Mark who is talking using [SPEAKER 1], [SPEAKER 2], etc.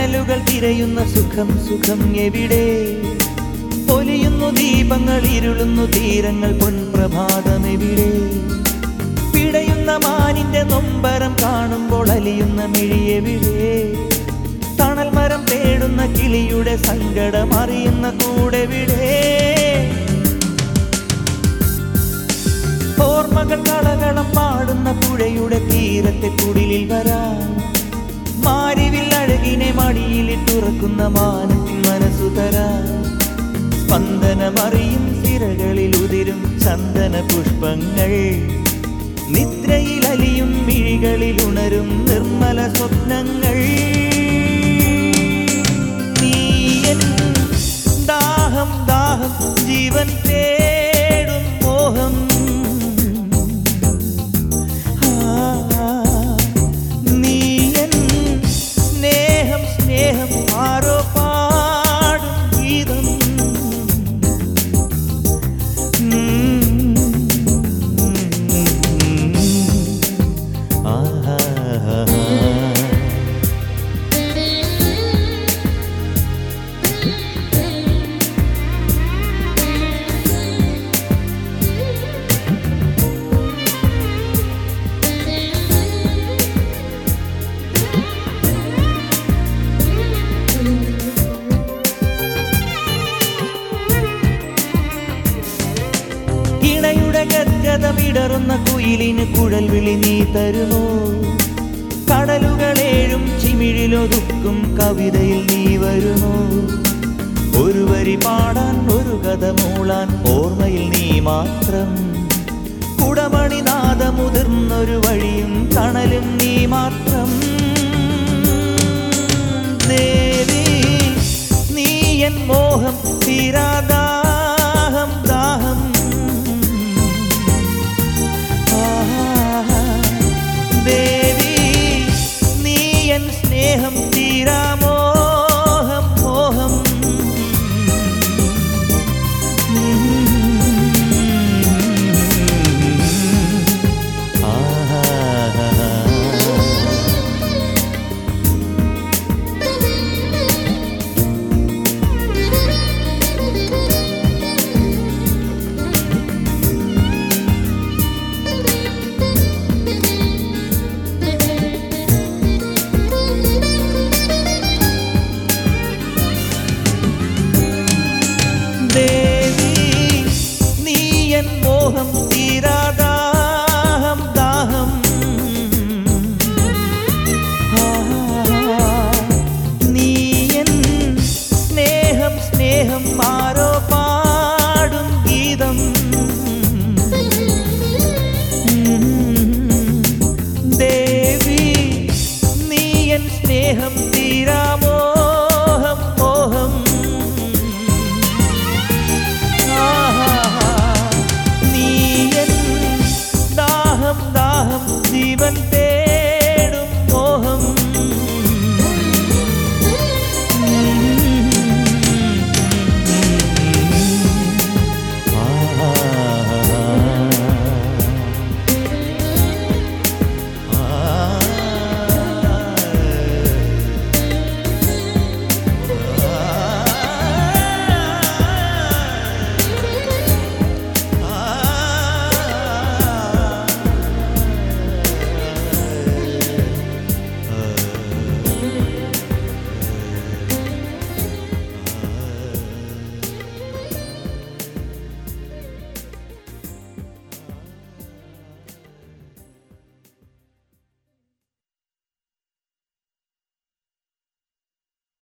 [SPEAKER 1] തിരയുന്ന സുഖം സുഖം എവിടെ? പൊലിയുന്നു ദീപങ്ങൾ ഇരുളുന്നു തീരങ്ങൾ പൊൻപ്രഭാതം എവിടെ? പിടയുന്ന മാനിന്റെ നൊമ്പരം കാണുമ്പോൾ അലിയുന്ന മിഴിയെവിടെ തണൽ മരം തേടുന്ന കിളിയുടെ സങ്കടം അറിയുന്ന കൂടെവിടെ? ഓർമ്മകൾ മടിയിലിട്ടുറക്കുന്ന മാനത്തിൻ മനസ്സു തരാ. സ്പന്ദനമറിയും സിരകളിൽ ഉതിരും ചന്ദന പുഷ്പങ്ങൾ. നിദ്രയിൽ അലിയും മിഴികളിൽ ഉണരും നിർമ്മല സ്വപ്നങ്ങൾ. ah, ah. ah. ഗദ്ഗതമിടറുന്ന കുയിലിന് കുഴൽ വിളി നീ തരുമോ? കടലുകളേഴും ചിമിഴിലൊതുക്കും കവിതയിൽ നീ വരുമോ? ഒരു വരി പാടാൻ ഒരു കഥ മൂളാൻ ഓർമ്മയിൽ നീ മാത്രം. കുടമണിനാഥ മുതിർന്നൊരു വഴിയും തണലും നീ മാത്രം. ദേവി നീ എൻ മോഹം തീരാദാഹം മോഹം തീരാദാഹം ദാഹം നീയൻ സ്നേഹം സ്നേഹം ആരോ പാടും ഗീതം. ദേവി നീയൻ സ്നേഹം